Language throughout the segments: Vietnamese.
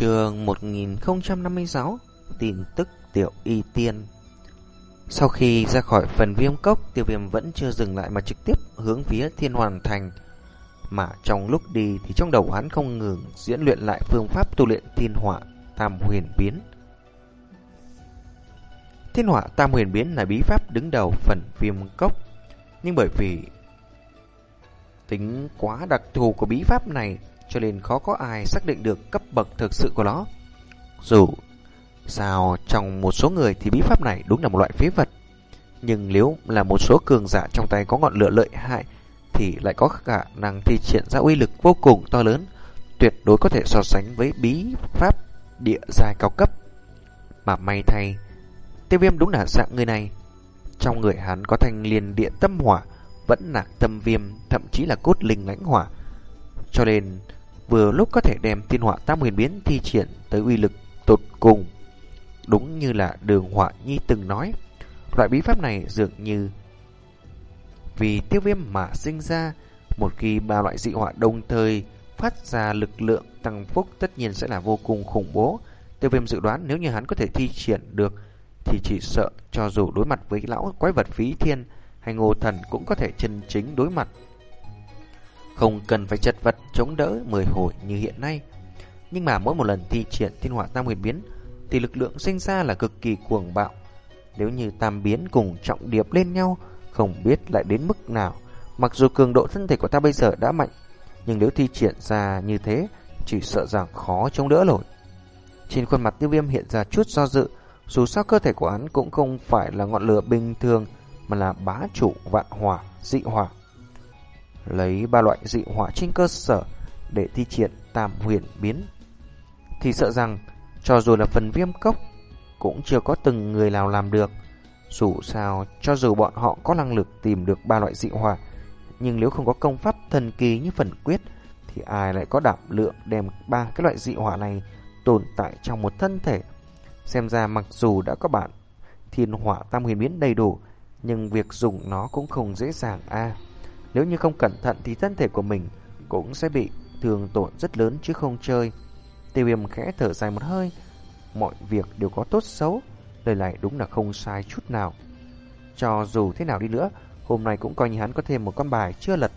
Trường 1056 Tin tức Tiểu Y Tiên. Sau khi ra khỏi phần viêm cốc Tiêu viêm vẫn chưa dừng lại mà trực tiếp hướng phía thiên hoàn thành. Mà trong lúc đi thì trong đầu hắn không ngừng diễn luyện lại phương pháp tu luyện thiên hỏa tam huyền biến. Thiên hỏa tam huyền biến là bí pháp đứng đầu phần viêm cốc. Nhưng bởi vì tính quá đặc thù của bí pháp này cho nên khó có ai xác định được cấp bậc thực sự của nó. Dù sao trong một số người thì bí pháp này đúng là một loại phế vật, nhưng nếu là một số cường giả trong tay có ngọn lửa lợi hại thì lại có khả năng thi triển ra uy lực vô cùng to lớn, tuyệt đối có thể so sánh với bí pháp địa giai cao cấp. Mà may thay, tiêu viêm đúng là dạng người này. Trong người hắn có thanh liền địa tâm hỏa, vẫn nạc tâm viêm, thậm chí là cốt linh lãnh hỏa. Cho nên vừa lúc có thể đem thiên họa tam huyền biến thi triển tới uy lực tột cùng. Đúng như là đường họa nhi từng nói, loại bí pháp này dường như vì tiêu viêm mà sinh ra, một khi ba loại dị họa đồng thời phát ra lực lượng tăng phúc tất nhiên sẽ là vô cùng khủng bố. Tiêu viêm dự đoán nếu như hắn có thể thi triển được thì chỉ sợ cho dù đối mặt với lão quái vật phí thiên hay ngô thần cũng có thể chân chính đối mặt không cần phải chật vật chống đỡ mười hồi như hiện nay. Nhưng mà mỗi một lần thi triển thiên hỏa tam huyền biến thì lực lượng sinh ra là cực kỳ cuồng bạo. Nếu như tam biến cùng trọng điệp lên nhau, không biết lại đến mức nào. Mặc dù cường độ thân thể của ta bây giờ đã mạnh, nhưng nếu thi triển ra như thế, chỉ sợ rằng khó chống đỡ nổi. Trên khuôn mặt tiêu viêm hiện ra chút do dự, dù sao cơ thể của hắn cũng không phải là ngọn lửa bình thường, mà là bá chủ vạn hỏa, dị hỏa lấy ba loại dị hỏa trên cơ sở để thi triển tam huyền biến. Thì sợ rằng, cho dù là phần viêm cốc, cũng chưa có từng người nào làm được. Dù sao, cho dù bọn họ có năng lực tìm được ba loại dị hỏa, nhưng nếu không có công pháp thần kỳ như phần quyết, thì ai lại có đảm lượng đem ba cái loại dị hỏa này tồn tại trong một thân thể. Xem ra mặc dù đã có bạn thiên hỏa tam huyền biến đầy đủ, nhưng việc dùng nó cũng không dễ dàng a. Nếu như không cẩn thận thì thân thể của mình cũng sẽ bị thương tổn rất lớn chứ không chơi. Tiêu viêm khẽ thở dài một hơi. Mọi việc đều có tốt xấu. Lời này đúng là không sai chút nào. Cho dù thế nào đi nữa, hôm nay cũng coi như hắn có thêm một con bài chưa lật.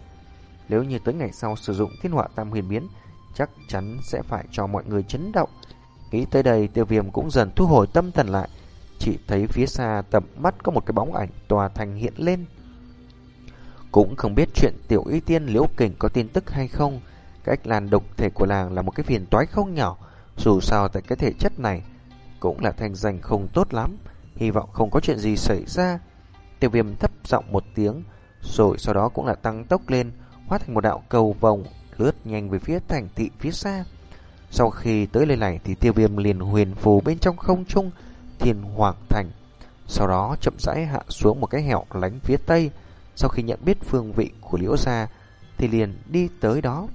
Nếu như tới ngày sau sử dụng thiên họa tam huyền biến, chắc chắn sẽ phải cho mọi người chấn động. Nghĩ tới đây, tiêu viêm cũng dần thu hồi tâm thần lại. Chỉ thấy phía xa tầm mắt có một cái bóng ảnh tòa thành hiện lên. Cũng không biết chuyện tiểu y tiên liễu kình có tin tức hay không. Cách làn độc thể của làng là một cái phiền toái không nhỏ. Dù sao tại cái thể chất này cũng là thành danh không tốt lắm. Hy vọng không có chuyện gì xảy ra. Tiêu viêm thấp giọng một tiếng, rồi sau đó cũng là tăng tốc lên, hóa thành một đạo cầu vòng, lướt nhanh về phía thành thị phía xa. Sau khi tới nơi này thì tiêu viêm liền huyền phù bên trong không trung thiên hoàng thành. Sau đó chậm rãi hạ xuống một cái hẻo lánh phía tây, sau khi nhận biết phương vị của Liễu Gia, Thì liền đi tới đó.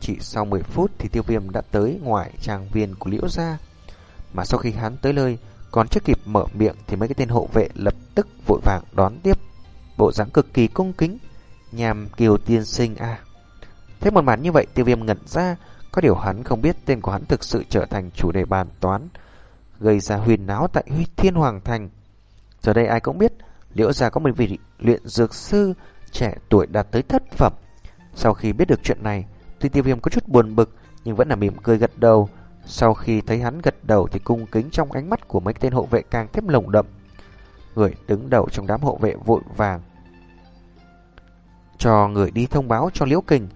Chỉ sau 10 phút thì tiêu viêm đã tới ngoài trang viên của Liễu Gia. Mà sau khi hắn tới nơi, Còn chưa kịp mở miệng Thì mấy cái tên hộ vệ lập tức vội vàng đón tiếp. Bộ dáng cực kỳ cung kính, Nhàm kiều tiên sinh à Thế một màn như vậy, tiêu viêm ngẩn ra, Có điều hắn không biết tên của hắn thực sự trở thành chủ đề bàn toán, Gây ra huyền náo tại huy thiên hoàng thành. Giờ đây ai cũng biết Liễu gia có một vị luyện dược sư trẻ tuổi đạt tới thất phẩm. Sau khi biết được chuyện này, tuy tiêu viêm có chút buồn bực nhưng vẫn là mỉm cười gật đầu. Sau khi thấy hắn gật đầu thì cung kính trong ánh mắt của mấy tên hộ vệ càng thêm lồng đậm. Người đứng đầu trong đám hộ vệ vội vàng cho người đi thông báo cho Liễu Kình,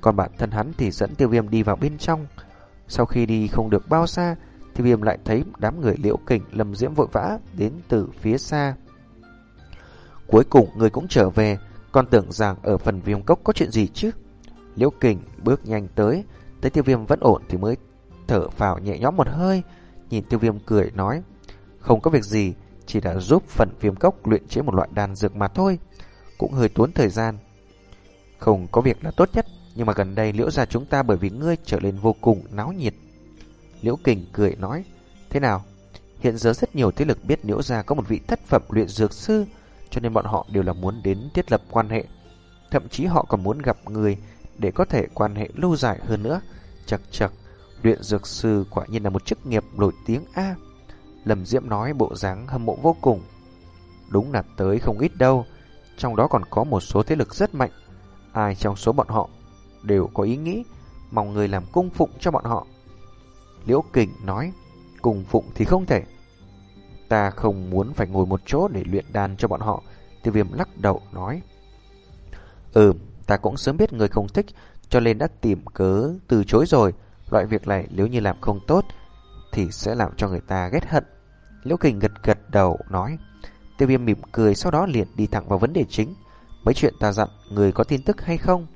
còn bản thân hắn thì dẫn Tiêu Viêm đi vào bên trong. Sau khi đi không được bao xa, Tiêu Viêm lại thấy đám người Liễu Kình lầm diễm vội vã đến từ phía xa. Cuối cùng người cũng trở về, Còn tưởng rằng ở phần viêm cốc có chuyện gì chứ? Liễu kình bước nhanh tới, Thấy tiêu viêm vẫn ổn thì mới thở vào nhẹ nhõm một hơi, Nhìn tiêu viêm cười nói, Không có việc gì, Chỉ đã giúp phần viêm cốc luyện chế một loại đan dược mà thôi, Cũng hơi tốn thời gian. Không có việc là tốt nhất, Nhưng mà gần đây liễu gia chúng ta bởi vì ngươi trở lên vô cùng náo nhiệt. Liễu kình cười nói, Thế nào? Hiện giờ rất nhiều thế lực biết liễu gia có một vị thất phẩm luyện dược sư cho nên bọn họ đều là muốn đến thiết lập quan hệ. Thậm chí họ còn muốn gặp người để có thể quan hệ lâu dài hơn nữa. Chật chật, Luyện dược sư quả nhiên là một chức nghiệp nổi tiếng A. Lâm Diễm nói bộ dáng hâm mộ vô cùng. Đúng là tới không ít đâu, trong đó còn có một số thế lực rất mạnh. Ai trong số bọn họ đều có ý nghĩ mong người làm cung phụng cho bọn họ. Liễu Kình nói, cung phụng thì không thể. Ta không muốn phải ngồi một chỗ để luyện đan cho bọn họ. Tiêu viêm lắc đầu nói. Ừ, ta cũng sớm biết người không thích, cho nên đã tìm cớ từ chối rồi. Loại việc này nếu như làm không tốt, thì sẽ làm cho người ta ghét hận. Liễu Kình gật gật đầu nói. Tiêu viêm mỉm cười sau đó liền đi thẳng vào vấn đề chính. Mấy chuyện ta dặn, người có tin tức hay không?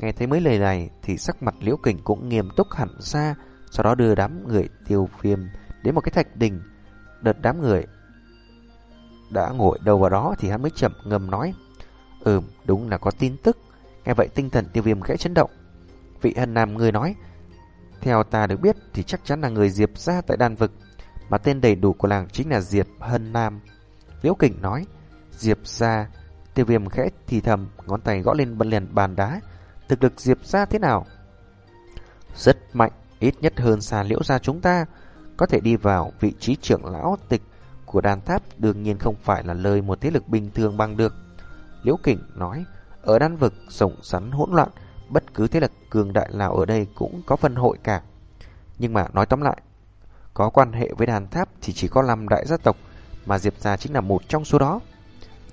Nghe thấy mấy lời này thì sắc mặt Liễu Kình cũng nghiêm túc hẳn ra, sau đó đưa đám người tiêu viêm đến một cái thạch đình. Đợt đám người đã ngồi đầu vào đó thì hắn mới chậm ngầm nói. Ừm, đúng là có tin tức. Nghe vậy tinh thần tiêu viêm khẽ chấn động. Vị hân nam người nói, theo ta được biết thì chắc chắn là người Diệp ra tại đan vực, mà tên đầy đủ của làng chính là Diệp Hân Nam. Liễu Kình nói, Diệp ra, tiêu viêm khẽ thì thầm, ngón tay gõ lên bật liền bàn đá. Thực lực Diệp ra thế nào? Rất mạnh, ít nhất hơn xa liễu ra chúng ta. Có thể đi vào vị trí trưởng lão tịch của đàn tháp đương nhiên không phải là lời một thế lực bình thường bằng được. Liễu Kình nói, ở đan vực rộng rắn hỗn loạn, bất cứ thế lực cường đại nào ở đây cũng có phân hội cả. Nhưng mà nói tóm lại, có quan hệ với đàn tháp thì chỉ có 5 đại gia tộc, mà Diệp Gia chính là một trong số đó.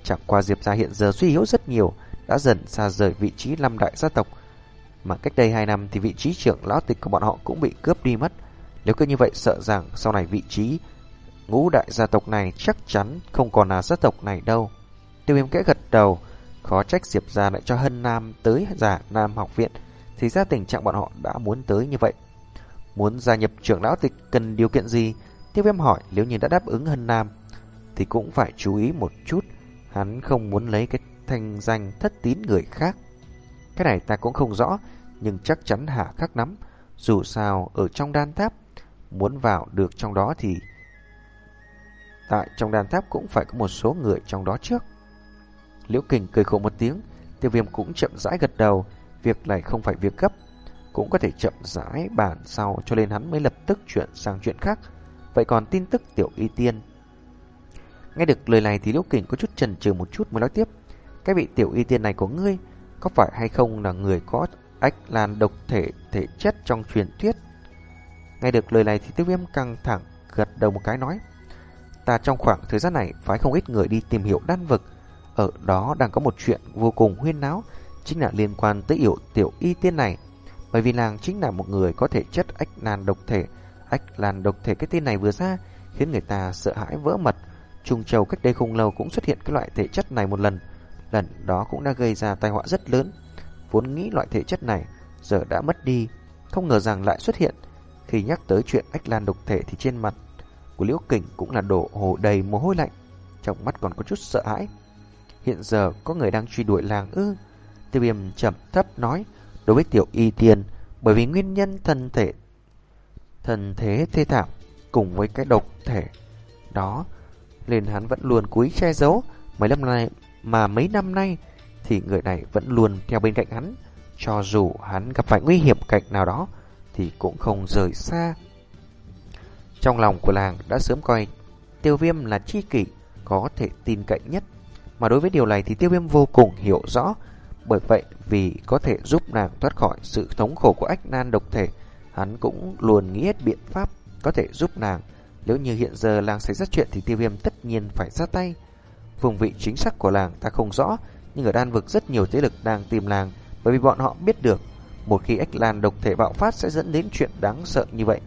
Chẳng qua Diệp Gia hiện giờ suy yếu rất nhiều, đã dần xa rời vị trí 5 đại gia tộc. Mà cách đây 2 năm thì vị trí trưởng lão tịch của bọn họ cũng bị cướp đi mất. Nếu cứ như vậy sợ rằng sau này vị trí ngũ đại gia tộc này chắc chắn không còn là gia tộc này đâu. Tiêu viêm kẽ gật đầu, khó trách Diệp Gia lại cho Hân Nam tới giả Nam học viện, thì ra tình trạng bọn họ đã muốn tới như vậy. Muốn gia nhập trưởng lão tịch cần điều kiện gì? Tiêu viêm hỏi nếu như đã đáp ứng Hân Nam, thì cũng phải chú ý một chút. Hắn không muốn lấy cái thành danh thất tín người khác. Cái này ta cũng không rõ, nhưng chắc chắn hạ khắc nắm. Dù sao, ở trong đan tháp, muốn vào được trong đó thì Tại trong đàn tháp cũng phải có một số người trong đó trước. Liễu Kình cười khổ một tiếng, tiêu viêm cũng chậm rãi gật đầu, việc này không phải việc gấp, cũng có thể chậm rãi bàn sau cho nên hắn mới lập tức chuyển sang chuyện khác. Vậy còn tin tức tiểu y tiên. Nghe được lời này thì Liễu Kình có chút chần chừ một chút mới nói tiếp. Cái vị tiểu y tiên này của ngươi có phải hay không là người có ách lan độc thể thể chất trong truyền thuyết? Nghe được lời này thì tiêu viêm căng thẳng gật đầu một cái nói. Ta trong khoảng thời gian này phái không ít người đi tìm hiểu đan vực. Ở đó đang có một chuyện vô cùng huyên náo, chính là liên quan tới yểu tiểu y tiên này. Bởi vì nàng chính là một người có thể chất ách nàn độc thể. Ách làn độc thể cái tên này vừa ra khiến người ta sợ hãi vỡ mật. Trung Châu cách đây không lâu cũng xuất hiện cái loại thể chất này một lần. Lần đó cũng đã gây ra tai họa rất lớn. Vốn nghĩ loại thể chất này giờ đã mất đi, không ngờ rằng lại xuất hiện. Khi nhắc tới chuyện ách lan độc thể thì trên mặt của Liễu Kình cũng là đổ hồ đầy mồ hôi lạnh, trong mắt còn có chút sợ hãi. Hiện giờ có người đang truy đuổi làng ư? Tiêu viêm chậm thấp nói, đối với tiểu y tiên, bởi vì nguyên nhân thân thể, thân thế thê thảm cùng với cái độc thể đó, nên hắn vẫn luôn cúi che giấu. Mấy năm nay mà mấy năm nay thì người này vẫn luôn theo bên cạnh hắn, cho dù hắn gặp phải nguy hiểm cạnh nào đó thì cũng không rời xa. Trong lòng của làng đã sớm coi tiêu viêm là chi kỷ có thể tin cậy nhất. Mà đối với điều này thì tiêu viêm vô cùng hiểu rõ. Bởi vậy vì có thể giúp nàng thoát khỏi sự thống khổ của ách nan độc thể, hắn cũng luôn nghĩ hết biện pháp có thể giúp nàng. Nếu như hiện giờ làng xảy ra chuyện thì tiêu viêm tất nhiên phải ra tay. Vùng vị chính xác của làng ta không rõ, nhưng ở đan vực rất nhiều thế lực đang tìm làng bởi vì bọn họ biết được một khi ếch lan độc thể bạo phát sẽ dẫn đến chuyện đáng sợ như vậy.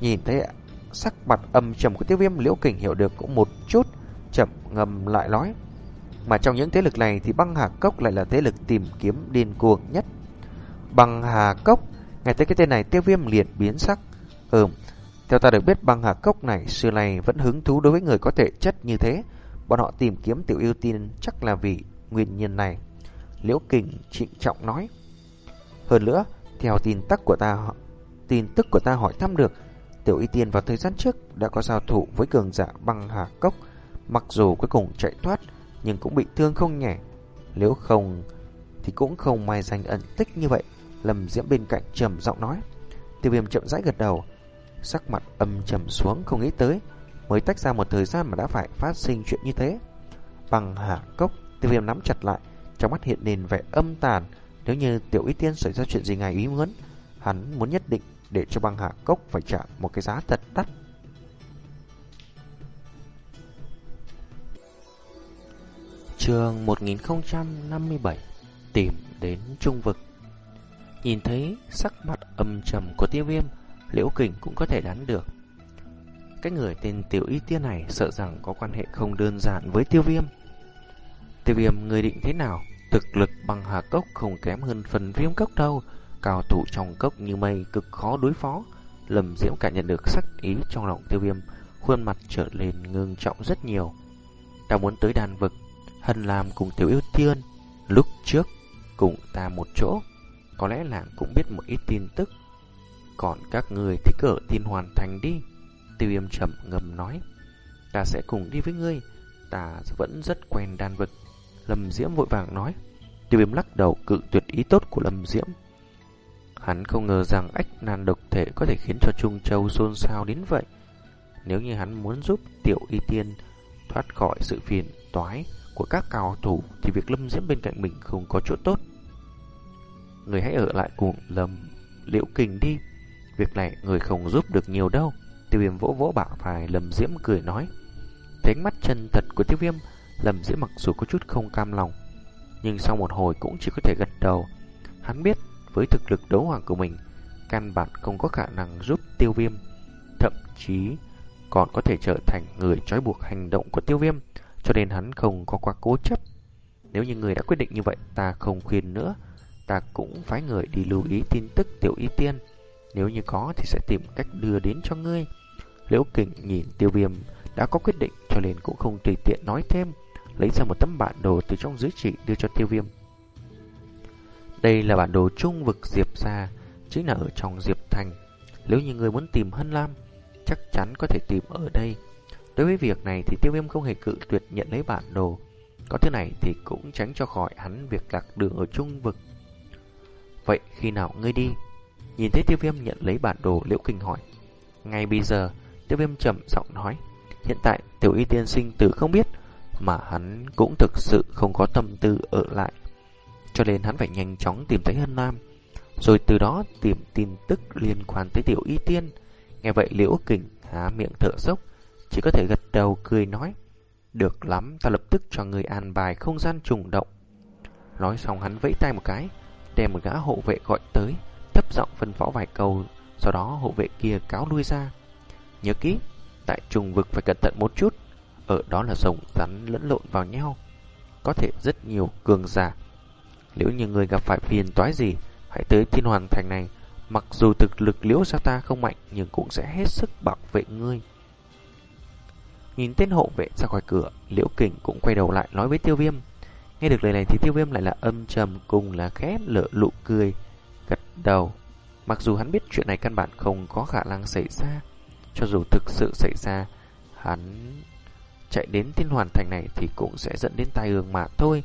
Nhìn thấy sắc mặt âm trầm của tiêu viêm liễu kình hiểu được cũng một chút, chậm ngầm lại nói. Mà trong những thế lực này thì băng hà cốc lại là thế lực tìm kiếm điên cuồng nhất. Băng hà cốc, nghe tới cái tên này tiêu viêm liền biến sắc. Ừm, theo ta được biết băng hà cốc này xưa này vẫn hứng thú đối với người có thể chất như thế. Bọn họ tìm kiếm tiểu yêu tiên chắc là vì nguyên nhân này. Liễu kình trịnh trọng nói. Hơn nữa, theo tin tức của ta tin tức của ta hỏi thăm được Tiểu Y Tiên vào thời gian trước đã có giao thủ với cường giả băng hà cốc, mặc dù cuối cùng chạy thoát nhưng cũng bị thương không nhẹ. Nếu không thì cũng không may danh ẩn tích như vậy. Lâm Diễm bên cạnh trầm giọng nói, Tiêu viêm chậm rãi gật đầu Sắc mặt âm trầm xuống không nghĩ tới Mới tách ra một thời gian mà đã phải phát sinh chuyện như thế Bằng hạ cốc Tiêu viêm nắm chặt lại Trong mắt hiện lên vẻ âm tàn nếu như tiểu ý tiên xảy ra chuyện gì ngài ý muốn, Hắn muốn nhất định để cho băng hạ cốc phải trả một cái giá thật đắt. Trường 1057 Tìm đến trung vực. Nhìn thấy sắc mặt âm trầm của tiêu viêm, Liễu kình cũng có thể đoán được. Cái người tên tiểu y tiên này Sợ rằng có quan hệ không đơn giản với tiêu viêm. Tiêu viêm, người định thế nào? Thực lực bằng hà cốc không kém hơn phần viêm cốc đâu. Cao thủ trong cốc như mây cực khó đối phó. Lâm diễm cảm nhận được sắc ý trong lòng tiêu viêm. Khuôn mặt trở lên ngưng trọng rất nhiều. Ta muốn tới đàn vực, Hân làm cùng tiểu yêu tiên Lúc trước, cùng ta một chỗ. Có lẽ là cũng biết một ít tin tức. Còn các người thì ở tin hoàn thành đi. Tiêu viêm chậm ngầm nói, Ta sẽ cùng đi với ngươi. Ta vẫn rất quen đàn vực. Lâm Diễm vội vàng nói Tiêu viêm lắc đầu cự tuyệt ý tốt của Lâm Diễm Hắn không ngờ rằng ách nan độc thể có thể khiến cho Trung Châu xôn xao đến vậy Nếu như hắn muốn giúp tiểu y tiên thoát khỏi sự phiền toái của các cao thủ thì việc lâm diễm bên cạnh mình không có chỗ tốt. Người hãy ở lại cùng lâm liễu kình đi. Việc này người không giúp được nhiều đâu. Tiêu viêm vỗ vỗ bả vai lâm diễm cười nói. Thánh mắt chân thật của tiêu viêm, lâm diễm mặc dù có chút không cam lòng. Nhưng sau một hồi cũng chỉ có thể gật đầu. Hắn biết với thực lực đấu hoàng của mình, căn bản không có khả năng giúp tiêu viêm. Thậm chí còn có thể trở thành người trói buộc hành động của tiêu viêm cho nên hắn không có quá cố chấp. Nếu như người đã quyết định như vậy, ta không khuyên nữa. Ta cũng phái người đi lưu ý tin tức tiểu y tiên. Nếu như có thì sẽ tìm cách đưa đến cho ngươi. Liễu kình nhìn tiêu viêm đã có quyết định cho nên cũng không tùy tiện nói thêm. Lấy ra một tấm bản đồ từ trong dưới trị đưa cho tiêu viêm. Đây là bản đồ trung vực Diệp ra, chính là ở trong Diệp Thành. Nếu như người muốn tìm Hân Lam, chắc chắn có thể tìm ở đây. Đối với việc này thì tiêu viêm không hề cự tuyệt nhận lấy bản đồ. Có thứ này thì cũng tránh cho khỏi hắn việc lạc đường ở trung vực. Vậy khi nào ngươi đi? Nhìn thấy tiêu viêm nhận lấy bản đồ liễu kinh hỏi. Ngay bây giờ, tiêu viêm chậm giọng nói. Hiện tại tiểu y tiên sinh tử không biết, mà hắn cũng thực sự không có tâm tư ở lại. Cho nên hắn phải nhanh chóng tìm thấy Hân Nam, rồi từ đó tìm tin tức liên quan tới tiểu y tiên. Nghe vậy liễu kình há miệng thở dốc chỉ có thể gật đầu cười nói Được lắm ta lập tức cho người an bài không gian trùng động Nói xong hắn vẫy tay một cái Đem một gã hộ vệ gọi tới Thấp giọng phân phó vài câu Sau đó hộ vệ kia cáo lui ra Nhớ kỹ Tại trùng vực phải cẩn thận một chút ở đó là rồng rắn lẫn lộn vào nhau Có thể rất nhiều cường giả Nếu như người gặp phải phiền toái gì Hãy tới thiên hoàn thành này Mặc dù thực lực liễu gia ta không mạnh Nhưng cũng sẽ hết sức bảo vệ ngươi Nhìn tên hộ vệ ra khỏi cửa, Liễu Kình cũng quay đầu lại nói với Tiêu Viêm. Nghe được lời này thì Tiêu Viêm lại là âm trầm cùng là khép lỡ lụ cười, gật đầu. Mặc dù hắn biết chuyện này căn bản không có khả năng xảy ra, cho dù thực sự xảy ra, hắn chạy đến thiên hoàn thành này thì cũng sẽ dẫn đến tai ương mà thôi,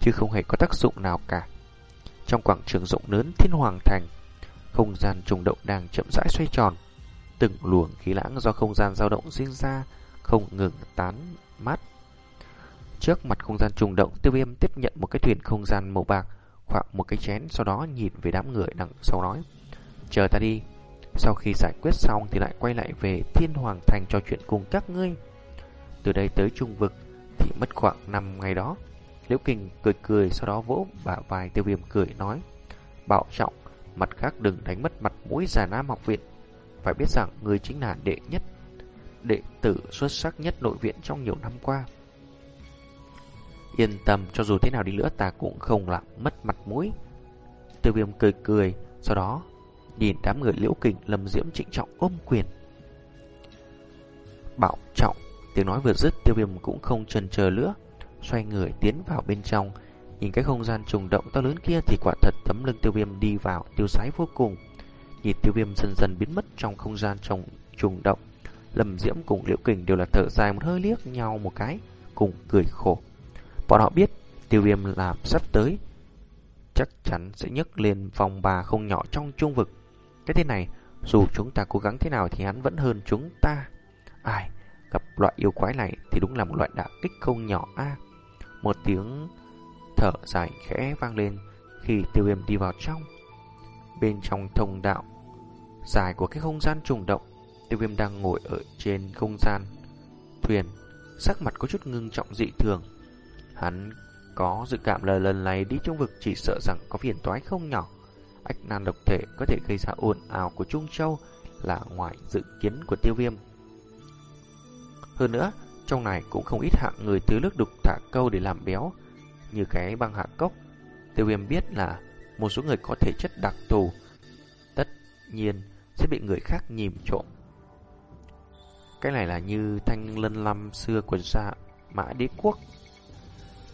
chứ không hề có tác dụng nào cả. Trong quảng trường rộng lớn thiên hoàng thành, không gian trùng động đang chậm rãi xoay tròn. Từng luồng khí lãng do không gian dao động sinh ra, không ngừng tán mát. Trước mặt không gian trùng động, tiêu viêm tiếp nhận một cái thuyền không gian màu bạc, khoảng một cái chén, sau đó nhìn về đám người đằng sau nói. Chờ ta đi. Sau khi giải quyết xong thì lại quay lại về thiên hoàng thành cho chuyện cùng các ngươi. Từ đây tới trung vực thì mất khoảng 5 ngày đó. Liễu Kình cười cười sau đó vỗ bả vai tiêu viêm cười nói. Bảo trọng, mặt khác đừng đánh mất mặt mũi già nam học viện. Phải biết rằng người chính là đệ nhất đệ tử xuất sắc nhất nội viện trong nhiều năm qua. Yên tâm, cho dù thế nào đi nữa ta cũng không làm mất mặt mũi. Tiêu viêm cười cười, sau đó nhìn đám người liễu kình lầm diễm trịnh trọng ôm quyền. Bảo trọng, tiếng nói vừa dứt tiêu viêm cũng không chần chờ nữa, xoay người tiến vào bên trong. Nhìn cái không gian trùng động to lớn kia thì quả thật tấm lưng tiêu viêm đi vào tiêu sái vô cùng. Nhìn tiêu viêm dần dần biến mất trong không gian trong trùng động. lầm Diễm cùng Liễu Kình đều là thở dài một hơi liếc nhau một cái, cùng cười khổ. Bọn họ biết tiêu viêm làm sắp tới, chắc chắn sẽ nhấc lên vòng bà không nhỏ trong trung vực. Cái thế này, Dù chúng ta cố gắng thế nào thì hắn vẫn hơn chúng ta. Ai, gặp loại yêu quái này thì đúng là một loại đả kích không nhỏ a. một tiếng thở dài khẽ vang lên khi tiêu viêm đi vào trong. Bên trong thông đạo dài của cái không gian trùng động, tiêu viêm đang ngồi ở trên không gian thuyền, sắc mặt có chút ngưng trọng dị thường. Hắn có dự cảm là lần này đi trong vực chỉ sợ rằng có phiền toái không nhỏ. Ách nan độc thể có thể gây ra ồn ào của Trung Châu là ngoài dự kiến của tiêu viêm. Hơn nữa, trong này cũng không ít hạng người tứ nước đục thả câu để làm béo, như cái băng hạ cốc. Tiêu viêm biết là một số người có thể chất đặc thù, tất nhiên sẽ bị người khác nhìn trộm. Cái này là như thanh lân lâm xưa của gia mã đế quốc.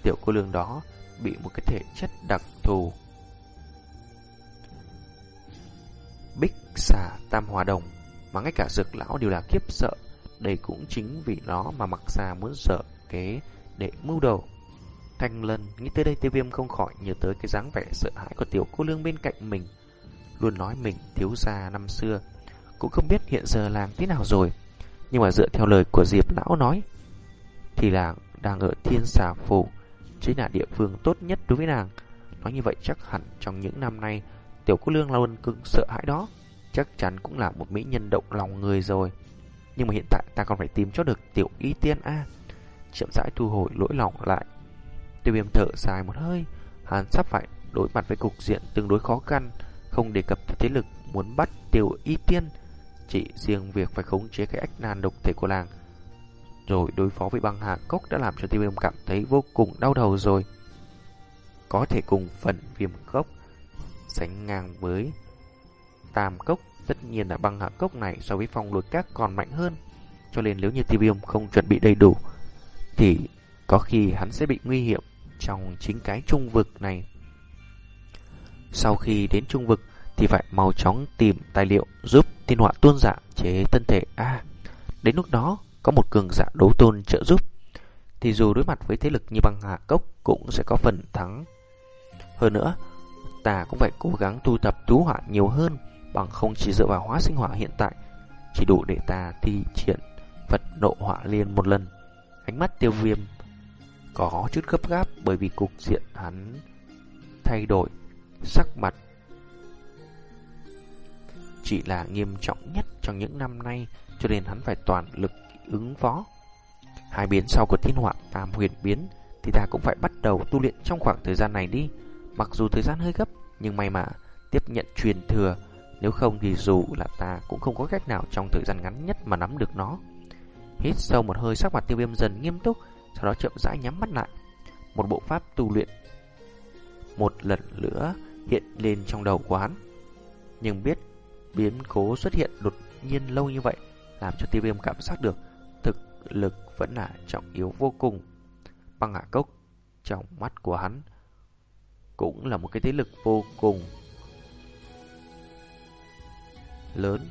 Tiểu cô lương đó bị một cái thể chất đặc thù. Bích xà tam hòa đồng mà ngay cả dược lão đều là kiếp sợ. Đây cũng chính vì nó mà mặc xa muốn sợ kế để mưu đầu. Thanh lân, nghĩ tới đây tiêu viêm không khỏi nhớ tới cái dáng vẻ sợ hãi của tiểu cô lương bên cạnh mình. Luôn nói mình thiếu gia năm xưa, cũng không biết hiện giờ làm thế nào rồi. Nhưng mà dựa theo lời của Diệp Lão nói, thì là đang ở thiên xà phủ, chính là địa phương tốt nhất đối với nàng. Nói như vậy chắc hẳn trong những năm nay, tiểu cô lương luôn cưng sợ hãi đó, chắc chắn cũng là một mỹ nhân động lòng người rồi. Nhưng mà hiện tại ta còn phải tìm cho được tiểu y tiên A. Chậm rãi thu hồi lỗi lòng lại. Tiêu viêm thở dài một hơi, hắn sắp phải đối mặt với cục diện tương đối khó khăn, không đề cập tới thế lực muốn bắt tiểu y tiên. Chỉ riêng việc phải khống chế cái ách nan độc thể của làng rồi đối phó với băng hạ cốc đã làm cho tiêu viêm cảm thấy vô cùng đau đầu rồi. Có thể cùng phần viêm cốc sánh ngang với tam cốc, tất nhiên là băng hạ cốc này so với phong lôi các còn mạnh hơn. Cho nên nếu như tiêu viêm không chuẩn bị đầy đủ, thì có khi hắn sẽ bị nguy hiểm trong chính cái trung vực này. Sau khi đến trung vực thì phải mau chóng tìm tài liệu giúp tiên họa tuôn giả chế thân thể A. đến lúc đó có một cường giả đấu tôn trợ giúp, thì dù đối mặt với thế lực như băng hạ cốc cũng sẽ có phần thắng. Hơn nữa, ta cũng phải cố gắng tu tập tú họa nhiều hơn, bằng không chỉ dựa vào hóa sinh hỏa hiện tại, chỉ đủ để ta thi triển Phật nộ hỏa liên một lần. Ánh mắt tiêu viêm có chút gấp gáp bởi vì cục diện hắn thay đổi sắc mặt chỉ là nghiêm trọng nhất trong những năm nay cho nên hắn phải toàn lực ứng phó. Hai biến sau của thiên hỏa tam huyền biến thì ta cũng phải bắt đầu tu luyện trong khoảng thời gian này đi. Mặc dù thời gian hơi gấp, nhưng may mà tiếp nhận truyền thừa, nếu không thì dù là ta cũng không có cách nào trong thời gian ngắn nhất mà nắm được nó. Hít sâu một hơi sắc mặt tiêu viêm dần nghiêm túc, sau đó chậm rãi nhắm mắt lại. Một bộ pháp tu luyện một lần nữa hiện lên trong đầu của hắn. Nhưng biết biến cố xuất hiện đột nhiên lâu như vậy làm cho tiêu viêm cảm giác được thực lực vẫn là trọng yếu vô cùng. Băng hạ cốc trong mắt của hắn cũng là một cái thế lực vô cùng lớn.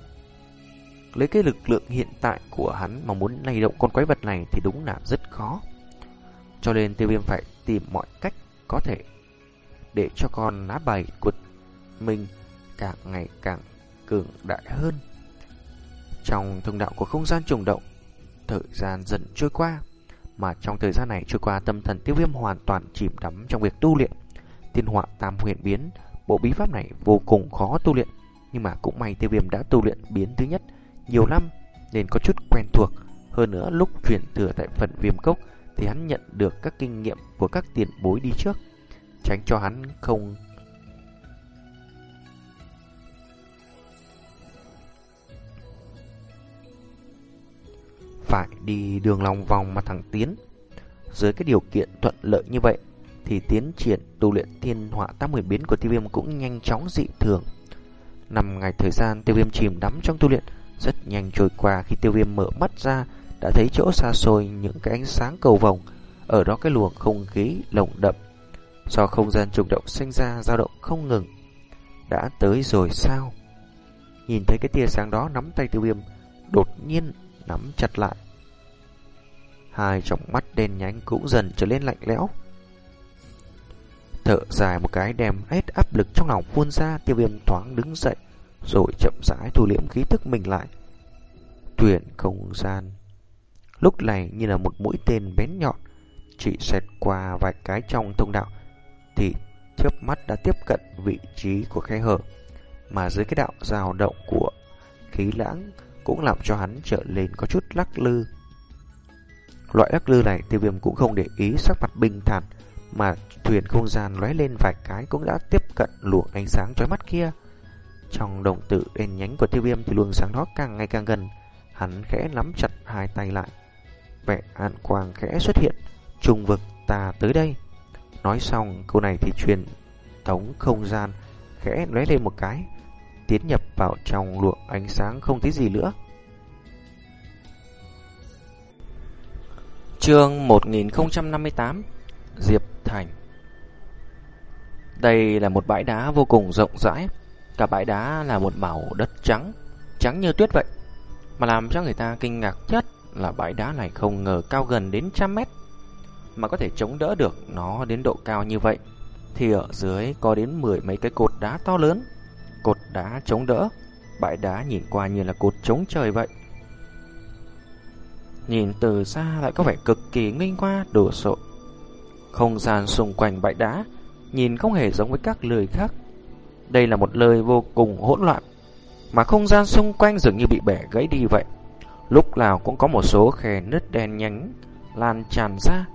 Lấy cái lực lượng hiện tại của hắn mà muốn lay động con quái vật này thì đúng là rất khó. Cho nên tiêu viêm phải tìm mọi cách có thể để cho con lá bài của mình càng ngày càng cường đại hơn. Trong thông đạo của không gian trùng động, Thời gian dần trôi qua Mà trong thời gian này trôi qua tâm thần tiêu viêm hoàn toàn chìm đắm trong việc tu luyện Tiên họa tam huyền biến Bộ bí pháp này vô cùng khó tu luyện nhưng mà cũng may tiêu viêm đã tu luyện biến thứ nhất Nhiều năm nên có chút quen thuộc Hơn nữa lúc chuyển thừa tại phần viêm cốc Thì hắn nhận được các kinh nghiệm của các tiền bối đi trước Tránh cho hắn không phải đi đường lòng vòng mà thẳng tiến. Dưới cái điều kiện thuận lợi như vậy, thì tiến triển tu luyện thiên họa tam mười biến của tiêu viêm cũng nhanh chóng dị thường. Năm ngày thời gian tiêu viêm chìm đắm trong tu luyện, rất nhanh trôi qua khi tiêu viêm mở mắt ra, đã thấy chỗ xa xôi những cái ánh sáng cầu vồng, ở đó cái luồng không khí lồng đậm. Do không gian trùng động sinh ra dao động không ngừng. Đã tới rồi sao? Nhìn thấy cái tia sáng đó nắm tay tiêu viêm, đột nhiên nắm chặt lại. Hai trong mắt đen nhánh cũng dần trở lên lạnh lẽo. Thở dài một cái đem hết áp lực trong lòng phun ra, tiêu viêm thoáng đứng dậy, rồi chậm rãi thu liễm khí thức mình lại. Tuyển không gian lúc này như là một mũi tên bén nhọn, chỉ xẹt qua vài cái trong thông đạo thì chớp mắt đã tiếp cận vị trí của khe hở, mà dưới cái đạo dao động của khí lãng cũng làm cho hắn trở lên có chút lắc lư. Loại lắc lư này tiêu viêm cũng không để ý sắc mặt bình thản, mà thuyền không gian lóe lên vài cái cũng đã tiếp cận luồng ánh sáng chói mắt kia. Trong đồng tử đen nhánh của tiêu viêm thì luồng sáng đó càng ngày càng gần, hắn khẽ nắm chặt hai tay lại. Vẻ an quang khẽ xuất hiện, trùng vực ta tới đây. Nói xong câu này thì truyền tống không gian khẽ lóe lên một cái, tiến nhập vào trong luồng ánh sáng không thấy gì nữa. Chương 1058 Diệp Thành đây là một bãi đá vô cùng rộng rãi. Cả bãi đá là một màu đất trắng Trắng như tuyết vậy. Mà làm cho người ta kinh ngạc nhất Là bãi đá này không ngờ cao gần đến trăm mét. Mà có thể chống đỡ được Nó đến độ cao như vậy, Thì ở dưới có đến mười mấy cái cột đá to lớn. Cột đá chống đỡ, Bãi đá nhìn qua như là cột chống trời vậy. Nhìn từ xa lại có vẻ cực kỳ nghênh qua đồ sộ. Không gian xung quanh bãi đá Nhìn không hề giống với các lời khác Đây là một lời vô cùng hỗn loạn, Mà không gian xung quanh dường như bị bẻ gãy đi vậy Lúc nào cũng có một số khe nứt đen nhánh Lan tràn ra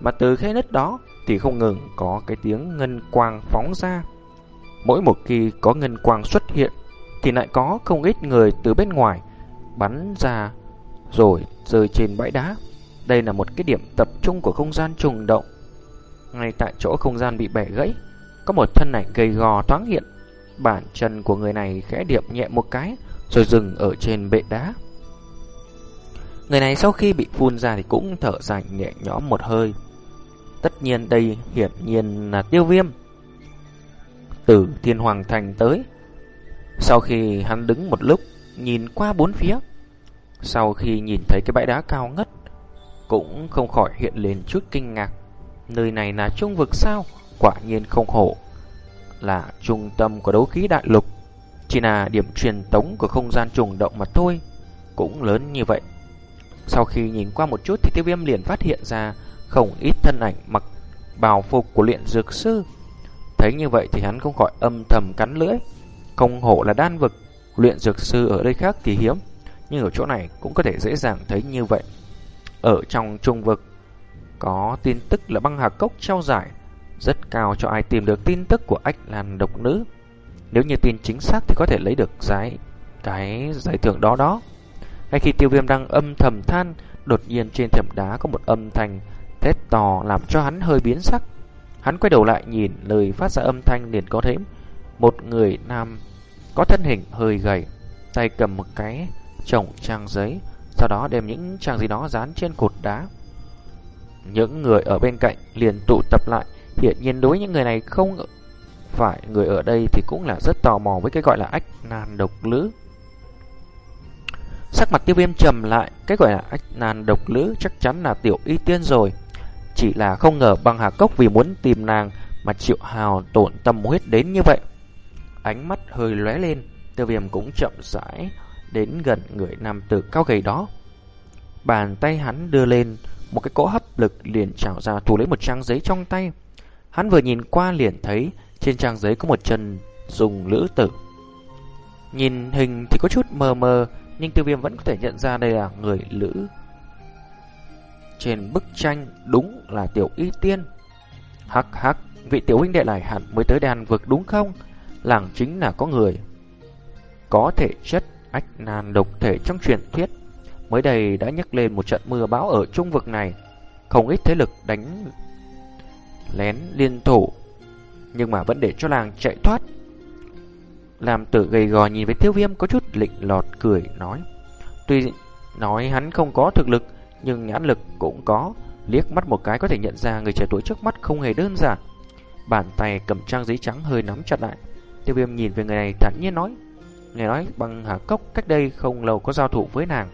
Mà từ khe nứt đó Thì không ngừng có cái tiếng ngân quang phóng ra Mỗi một khi có ngân quang xuất hiện Thì lại có không ít người từ bên ngoài Bắn ra rồi rơi trên bãi đá. Đây là một cái điểm tập trung của không gian trùng động. Ngay tại chỗ không gian bị bẻ gãy, có một thân ảnh gầy gò thoáng hiện. Bản chân của người này khẽ điệp nhẹ một cái, rồi dừng ở trên bệ đá. Người này sau khi bị phun ra thì cũng thở dài nhẹ nhõm một hơi. Tất nhiên đây hiển nhiên là tiêu viêm. Từ thiên hoàng thành tới. Sau khi hắn đứng một lúc, nhìn qua bốn phía, sau khi nhìn thấy cái bãi đá cao ngất, cũng không khỏi hiện lên chút kinh ngạc. Nơi này là trung vực sao? Quả nhiên không hổ. Là trung tâm của đấu khí đại lục. Chỉ là điểm truyền tống của không gian trùng động mà thôi. Cũng lớn như vậy. Sau khi nhìn qua một chút thì tiêu viêm liền phát hiện ra không ít thân ảnh mặc bào phục của luyện dược sư. Thấy như vậy thì hắn không khỏi âm thầm cắn lưỡi. Không hổ là đan vực, luyện dược sư ở đây khác thì hiếm nhưng ở chỗ này cũng có thể dễ dàng thấy như vậy. Ở trong trung vực có tin tức là băng hà cốc trao giải rất cao cho ai tìm được tin tức của ách làn độc nữ. Nếu như tin chính xác thì có thể lấy được giải cái giải thưởng đó đó. Ngay khi tiêu viêm đang âm thầm than, đột nhiên trên thềm đá có một âm thanh thét to làm cho hắn hơi biến sắc. Hắn quay đầu lại nhìn lời phát ra âm thanh liền có thấy một người nam có thân hình hơi gầy, tay cầm một cái trồng trang giấy, sau đó đem những trang gì đó dán trên cột đá. Những người ở bên cạnh liền tụ tập lại, hiện nhiên đối những người này không phải người ở đây thì cũng là rất tò mò với cái gọi là ách nan độc lữ. Sắc mặt tiêu viêm trầm lại, cái gọi là ách nan độc lữ chắc chắn là tiểu y tiên rồi. Chỉ là không ngờ băng hà cốc vì muốn tìm nàng mà chịu hào tổn tâm huyết đến như vậy. Ánh mắt hơi lóe lên, tiêu viêm cũng chậm rãi đến gần người nam tử cao gầy đó. Bàn tay hắn đưa lên, một cái cỗ hấp lực liền trào ra thu lấy một trang giấy trong tay. Hắn vừa nhìn qua liền thấy trên trang giấy có một chân dùng lữ tử. Nhìn hình thì có chút mờ mờ, nhưng tiêu viêm vẫn có thể nhận ra đây là người lữ. Trên bức tranh đúng là tiểu y tiên. Hắc hắc, vị tiểu huynh đệ này hẳn mới tới đàn vực đúng không? Làng chính là có người. Có thể chất ách nan độc thể trong truyền thuyết mới đây đã nhắc lên một trận mưa bão ở trung vực này, không ít thế lực đánh lén liên thủ, nhưng mà vẫn để cho làng chạy thoát. Làm tử gầy gò nhìn với tiêu viêm có chút lịnh lọt cười nói. Tuy nói hắn không có thực lực, nhưng nhãn lực cũng có. Liếc mắt một cái có thể nhận ra người trẻ tuổi trước mắt không hề đơn giản. Bàn tay cầm trang giấy trắng hơi nắm chặt lại. Tiêu viêm nhìn về người này thản nhiên nói. Người nói bằng hà cốc cách đây không lâu có giao thủ với nàng.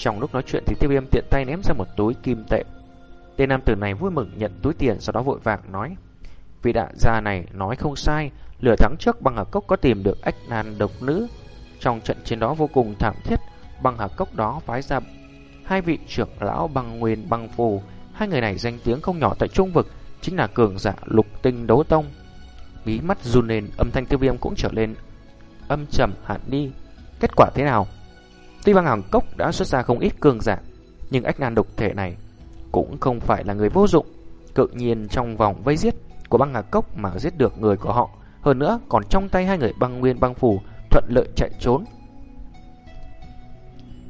Trong lúc nói chuyện thì tiêu viêm tiện tay ném ra một túi kim tệ. Tên nam tử này vui mừng nhận túi tiền sau đó vội vàng nói. Vị đại gia này nói không sai, lửa tháng trước băng hà cốc có tìm được ách nan độc nữ. Trong trận chiến đó vô cùng thảm thiết, băng hà cốc đó phái ra hai vị trưởng lão băng nguyên băng phù. Hai người này danh tiếng không nhỏ tại trung vực, chính là cường giả lục tinh đấu tông. Bí mắt run lên, âm thanh tiêu viêm cũng trở lên âm trầm hẳn đi. Kết quả thế nào? Tuy băng hàng cốc đã xuất ra không ít cường giả, nhưng ách nan độc thể này cũng không phải là người vô dụng. Cự nhiên trong vòng vây giết của băng hà cốc mà giết được người của họ. Hơn nữa còn trong tay hai người băng nguyên băng phủ thuận lợi chạy trốn.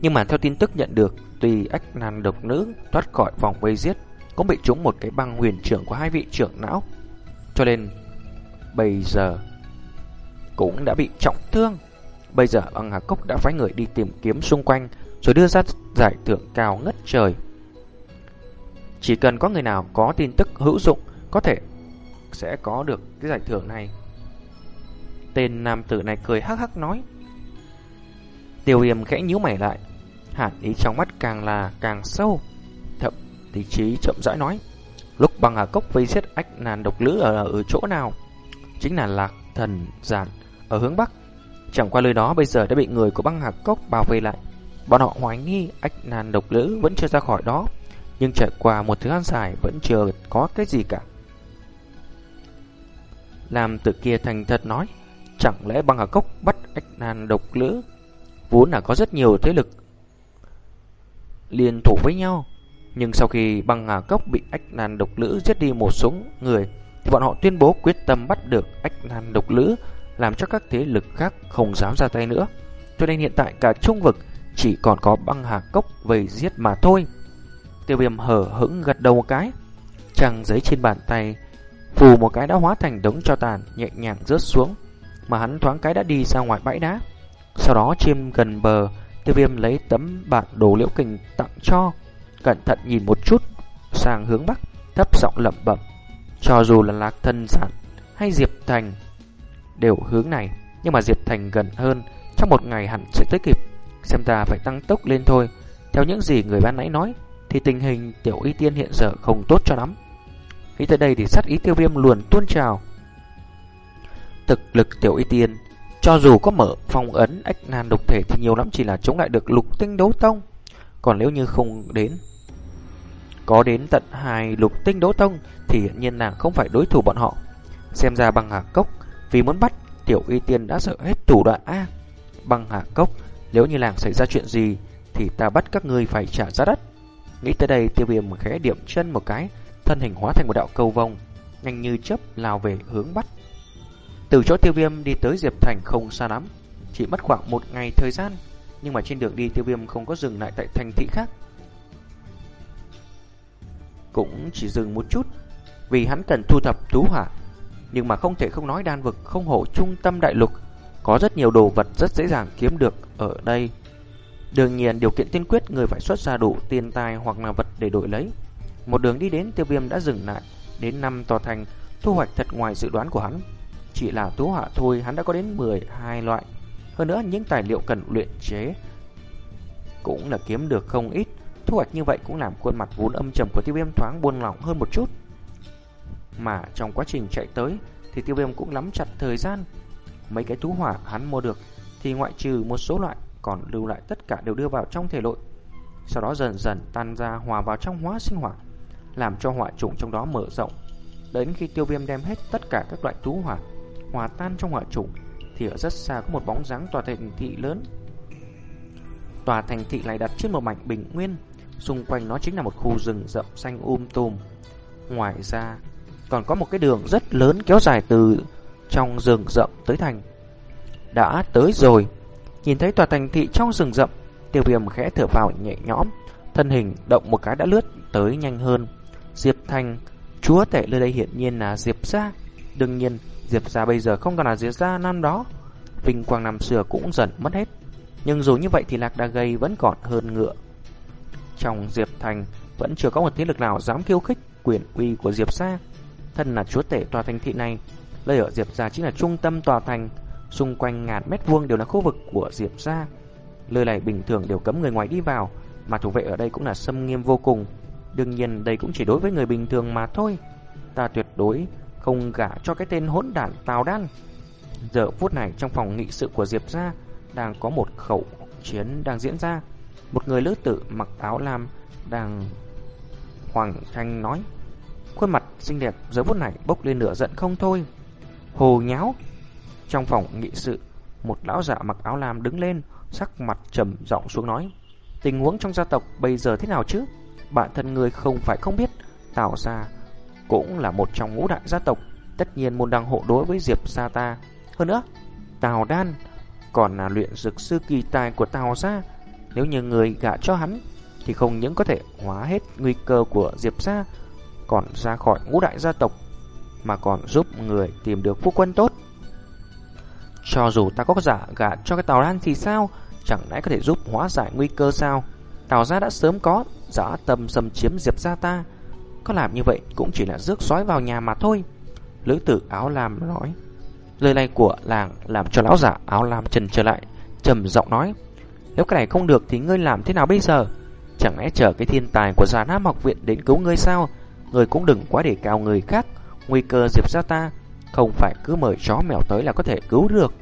Nhưng mà theo tin tức nhận được, tuy ách nan độc nữ thoát khỏi vòng vây giết, cũng bị trúng một cái băng huyền trưởng của hai vị trưởng não. Cho nên bây giờ cũng đã bị trọng thương. Bây giờ băng hà cốc đã phái người đi tìm kiếm xung quanh rồi đưa ra giải thưởng cao ngất trời. Chỉ cần có người nào có tin tức hữu dụng có thể sẽ có được cái giải thưởng này. Tên nam tử này cười hắc hắc nói. Tiêu viêm khẽ nhíu mày lại. Hàn ý trong mắt càng là càng sâu. Thậm tí trí chậm rãi nói. Lúc băng hà cốc vây giết ách nàn độc lữ ở, ở chỗ nào? Chính là lạc thần giản ở hướng bắc. Chẳng qua lời đó bây giờ đã bị người của băng hà cốc bảo vệ lại. Bọn họ hoài nghi ách nàn độc lữ vẫn chưa ra khỏi đó. Nhưng trải qua một thứ gian dài vẫn chưa có cái gì cả. Làm tự kia thành thật nói, chẳng lẽ băng hà cốc bắt ách nan độc lữ, vốn là có rất nhiều thế lực liên thủ với nhau. Nhưng sau khi băng hà cốc bị ách nan độc lữ giết đi một số người, thì bọn họ tuyên bố quyết tâm bắt được ách nan độc lữ, làm cho các thế lực khác không dám ra tay nữa. Cho nên hiện tại cả trung vực chỉ còn có băng hà cốc vây giết mà thôi. Tiêu viêm hở hững gật đầu một cái, trang giấy trên bàn tay Phù một cái đã hóa thành đống cho tàn Nhẹ nhàng rớt xuống. Mà hắn thoáng cái đã đi ra ngoài bãi đá. Sau đó chim gần bờ Tiêu viêm lấy tấm bản đồ liễu kình tặng cho. Cẩn thận nhìn một chút Sang hướng bắc Thấp giọng lẩm bẩm. Cho dù là lạc thân giản hay Diệp Thành Đều hướng này Nhưng mà Diệp Thành gần hơn Trong một ngày hẳn sẽ tới kịp Xem ta phải tăng tốc lên thôi Theo những gì người ban nãy nói Thì tình hình tiểu y tiên hiện giờ không tốt cho lắm Nghĩ tới đây thì sát ý tiêu viêm luồn tuôn trào. Thực lực tiểu y tiên, cho dù có mở phong ấn ách nan độc thể thì nhiều lắm chỉ là chống lại được lục tinh đấu tông. Còn nếu như không đến, có đến tận hai lục tinh đấu tông thì hiện nhiên nàng không phải đối thủ bọn họ. Xem ra bằng hạ cốc, vì muốn bắt tiểu y tiên đã sợ hết thủ đoạn A. Bằng hạ cốc, nếu như làng xảy ra chuyện gì thì ta bắt các ngươi phải trả giá đất. Nghĩ tới đây tiêu viêm khẽ điểm chân một cái thân hình hóa thành một đạo cầu vòng, nhanh như chớp lao về hướng bắt Từ chỗ tiêu viêm đi tới Diệp Thành không xa lắm, chỉ mất khoảng một ngày thời gian, nhưng mà trên đường đi tiêu viêm không có dừng lại tại thành thị khác. Cũng chỉ dừng một chút, vì hắn cần thu thập tú hỏa, nhưng mà không thể không nói đan vực không hổ trung tâm đại lục, có rất nhiều đồ vật rất dễ dàng kiếm được ở đây. Đương nhiên điều kiện tiên quyết người phải xuất ra đủ tiền tài hoặc là vật để đổi lấy. Một đường đi đến tiêu viêm đã dừng lại. Đến năm tòa thành Thu hoạch thật ngoài dự đoán của hắn. Chỉ là tú họa thôi hắn đã có đến 12 loại. Hơn nữa những tài liệu cần luyện chế Cũng là kiếm được không ít. Thu hoạch như vậy cũng làm khuôn mặt vốn âm trầm của tiêu viêm thoáng buông lỏng hơn một chút. Mà trong quá trình chạy tới Thì tiêu viêm cũng nắm chặt thời gian Mấy cái thú hỏa hắn mua được Thì ngoại trừ một số loại Còn lưu lại tất cả đều đưa vào trong thể lội Sau đó dần dần tan ra hòa vào trong hóa sinh hỏa làm cho hỏa trùng trong đó mở rộng. Đến khi tiêu viêm đem hết tất cả các loại thú hỏa hòa tan trong hỏa trùng thì ở rất xa có một bóng dáng tòa thành thị lớn. Tòa thành thị này đặt trên một mảnh bình nguyên, xung quanh nó chính là một khu rừng rậm xanh um tùm. Ngoài ra, còn có một cái đường rất lớn kéo dài từ trong rừng rậm tới thành. Đã tới rồi, nhìn thấy tòa thành thị trong rừng rậm, tiêu viêm khẽ thở vào nhẹ nhõm, thân hình động một cái đã lướt tới nhanh hơn. Diệp Thành, chúa tể nơi đây hiển nhiên là Diệp Gia. Đương nhiên, Diệp Gia bây giờ không còn là Diệp Gia năm đó. Vinh quang năm xưa cũng dần mất hết. Nhưng dù như vậy thì Lạc Đà Gây vẫn còn hơn ngựa. Trong Diệp Thành, vẫn chưa có một thế lực nào dám khiêu khích quyền uy của Diệp Gia. Thân là chúa tể tòa thành thị này, nơi ở Diệp Gia chính là trung tâm tòa thành, xung quanh ngàn mét vuông đều là khu vực của Diệp Gia. Nơi này bình thường đều cấm người ngoài đi vào, mà thủ vệ ở đây cũng là xâm nghiêm vô cùng. Đương nhiên đây cũng chỉ đối với người bình thường mà thôi Ta tuyệt đối không gả cho cái tên hỗn đản Tào Đan. Giờ phút này trong phòng nghị sự của Diệp gia đang có một khẩu chiến đang diễn ra. Một người lữ tử mặc áo lam đang hoàng thanh nói. Khuôn mặt xinh đẹp giờ phút này bốc lên nửa giận không thôi. Hồ nháo. Trong phòng nghị sự, một lão giả mặc áo lam đứng lên, sắc mặt trầm giọng xuống nói. Tình huống trong gia tộc bây giờ thế nào chứ? Bản thân người không phải không biết, Tào gia cũng là một trong ngũ đại gia tộc, tất nhiên môn đăng hộ đối với Diệp gia ta. Hơn nữa, Tào Đan còn là luyện dược sư kỳ tài của Tào gia, nếu như người gả cho hắn thì không những có thể hóa hết nguy cơ của Diệp gia, còn ra khỏi ngũ đại gia tộc mà còn giúp người tìm được phu quân tốt. Cho dù ta có giả gả cho cái Tào lan thì sao, chẳng lẽ có thể giúp hóa giải nguy cơ sao? Tào gia đã sớm có giả tâm xâm chiếm Diệp gia ta, có làm như vậy cũng chỉ là rước sói vào nhà mà thôi. Lữ tử áo lam nói. Lời này của làng làm cho lão giả áo lam trần trở lại, trầm giọng nói. Nếu cái này không được thì ngươi làm thế nào bây giờ? Chẳng lẽ chờ cái thiên tài của giả Nam học viện đến cứu ngươi sao? Người cũng đừng quá để cao người khác. Nguy cơ diệp ra ta, không phải cứ mời chó mèo tới là có thể cứu được.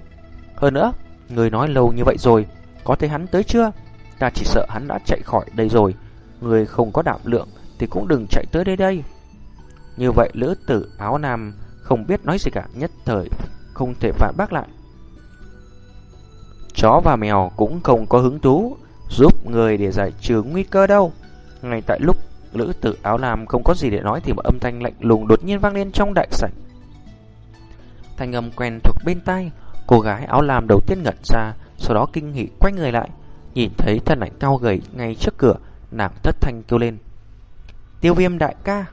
Hơn nữa, người nói lâu như vậy rồi, có thấy hắn tới chưa? Ta chỉ sợ hắn đã chạy khỏi đây rồi. người không có đảm lượng thì cũng đừng chạy tới đây đây. Như vậy lữ tử áo nam không biết nói gì cả nhất thời không thể phản bác lại. Chó và mèo cũng không có hứng thú giúp người để giải trừ nguy cơ đâu. Ngay tại lúc lữ tử áo làm không có gì để nói thì một âm thanh lạnh lùng đột nhiên vang lên trong đại sảnh. Thanh âm quen thuộc bên tai, cô gái áo làm đầu tiên ngẩn ra, sau đó kinh hỉ quay người lại, nhìn thấy thân ảnh cao gầy ngay trước cửa, nàng thất thanh kêu lên. Tiêu viêm đại ca